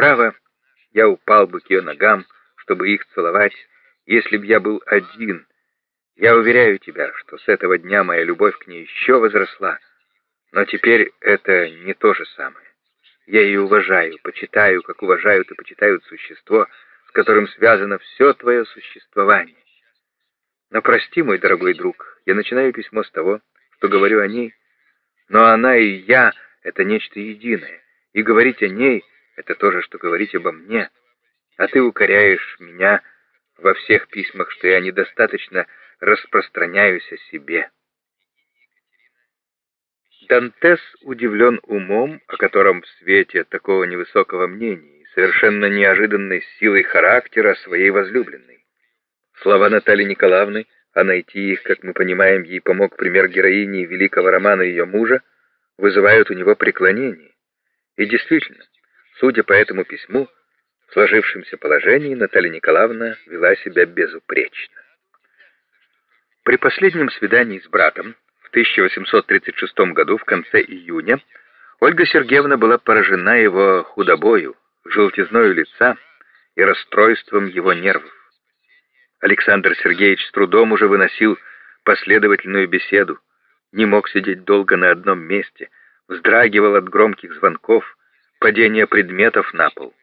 Право, я упал бы к ее ногам, чтобы их целовать, если б я был один. Я уверяю тебя, что с этого дня моя любовь к ней еще возросла, но теперь это не то же самое. Я ее уважаю, почитаю, как уважают и почитают существо, с которым связано все твое существование. Но прости, мой дорогой друг, я начинаю письмо с того, что говорю о ней, но она и я — это нечто единое, и говорить о ней — это то же, что говорить обо мне. А ты укоряешь меня во всех письмах, что я недостаточно распространяюсь о себе. Дантес удивлен умом, о котором в свете такого невысокого мнения и совершенно неожиданной силой характера своей возлюбленной. Слова Натальи Николаевны, а найти их, как мы понимаем, ей помог пример героини великого романа ее мужа, вызывают у него преклонение. И действительно, судя по этому письму, в сложившемся положении Наталья Николаевна вела себя безупречно. При последнем свидании с братом в 1836 году в конце июня Ольга Сергеевна была поражена его худобою, желтизною лица и расстройством его нервов. Александр Сергеевич с трудом уже выносил последовательную беседу, не мог сидеть долго на одном месте, вздрагивал от громких звонков, падения предметов на пол.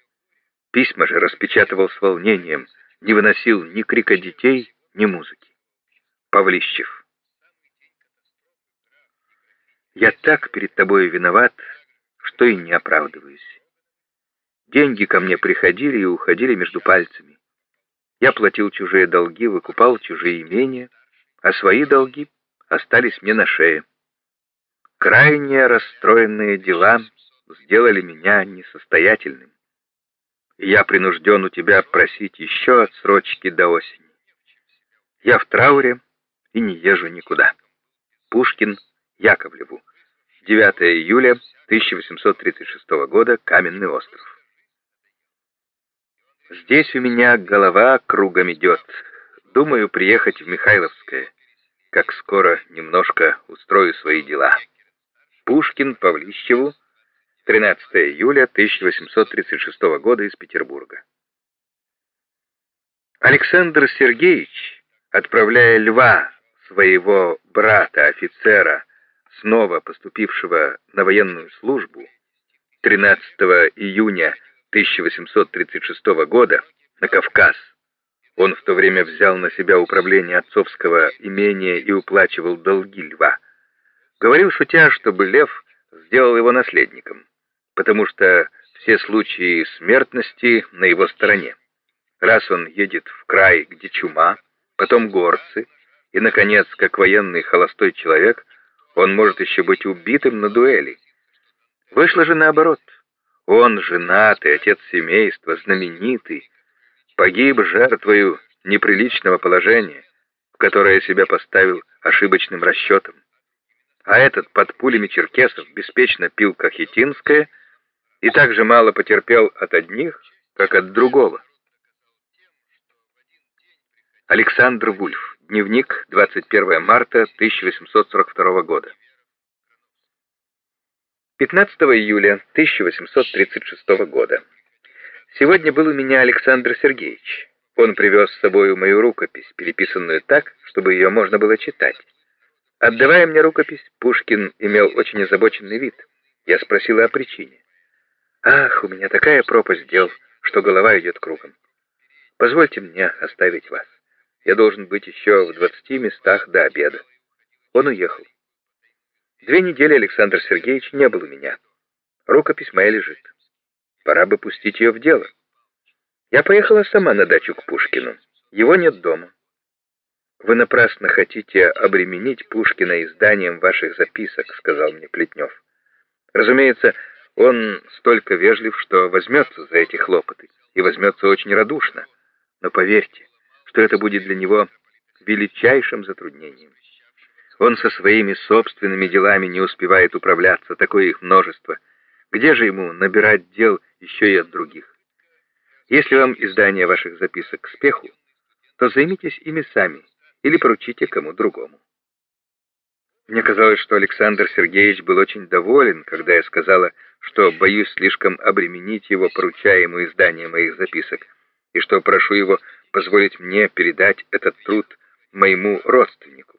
Письма же распечатывал с волнением, не выносил ни крика детей, ни музыки. Павлищев. Я так перед тобой виноват, что и не оправдываюсь. Деньги ко мне приходили и уходили между пальцами. Я платил чужие долги, выкупал чужие имения, а свои долги остались мне на шее. Крайне расстроенные дела сделали меня несостоятельным. И я принужден у тебя просить еще отсрочки до осени. Я в трауре и не езжу никуда. Пушкин Яковлеву. 9 июля 1836 года. Каменный остров. Здесь у меня голова кругом идет. Думаю приехать в Михайловское, как скоро немножко устрою свои дела. Пушкин Павлищеву, 13 июля 1836 года из Петербурга. Александр Сергеевич, отправляя льва, своего брата-офицера, снова поступившего на военную службу, 13 июня 1836 года на Кавказ. Он в то время взял на себя управление отцовского имения и уплачивал долги льва. Говорил шутя, чтобы лев сделал его наследником, потому что все случаи смертности на его стороне. Раз он едет в край, где чума, потом горцы, и, наконец, как военный холостой человек, он может еще быть убитым на дуэли. Вышло же наоборот — он, женатый, отец семейства, знаменитый, погиб жертвою неприличного положения, в которое себя поставил ошибочным расчетом. А этот под пулями черкесов беспечно пил кахетинское и так же мало потерпел от одних, как от другого. Александр Вульф. Дневник. 21 марта 1842 года. 15 июля 1836 года. Сегодня был у меня Александр Сергеевич. Он привез с собой мою рукопись, переписанную так, чтобы ее можно было читать. Отдавая мне рукопись, Пушкин имел очень озабоченный вид. Я спросила о причине. «Ах, у меня такая пропасть дел, что голова идет кругом. Позвольте мне оставить вас. Я должен быть еще в двадцати местах до обеда». Он уехал. Две недели Александр Сергеевич не был у меня. Рукопись моя лежит. Пора бы пустить ее в дело. Я поехала сама на дачу к Пушкину. Его нет дома. «Вы напрасно хотите обременить Пушкина изданием ваших записок», — сказал мне Плетнев. «Разумеется, он столько вежлив, что возьмется за эти хлопоты, и возьмется очень радушно. Но поверьте, что это будет для него величайшим затруднением. Он со своими собственными делами не успевает управляться, такое их множество. Где же ему набирать дел еще и от других? Если вам издание ваших записок к спеху, то займитесь ими сами или поручите кому другому. Мне казалось, что Александр Сергеевич был очень доволен, когда я сказала, что боюсь слишком обременить его, поручая ему издание моих записок, и что прошу его позволить мне передать этот труд моему родственнику.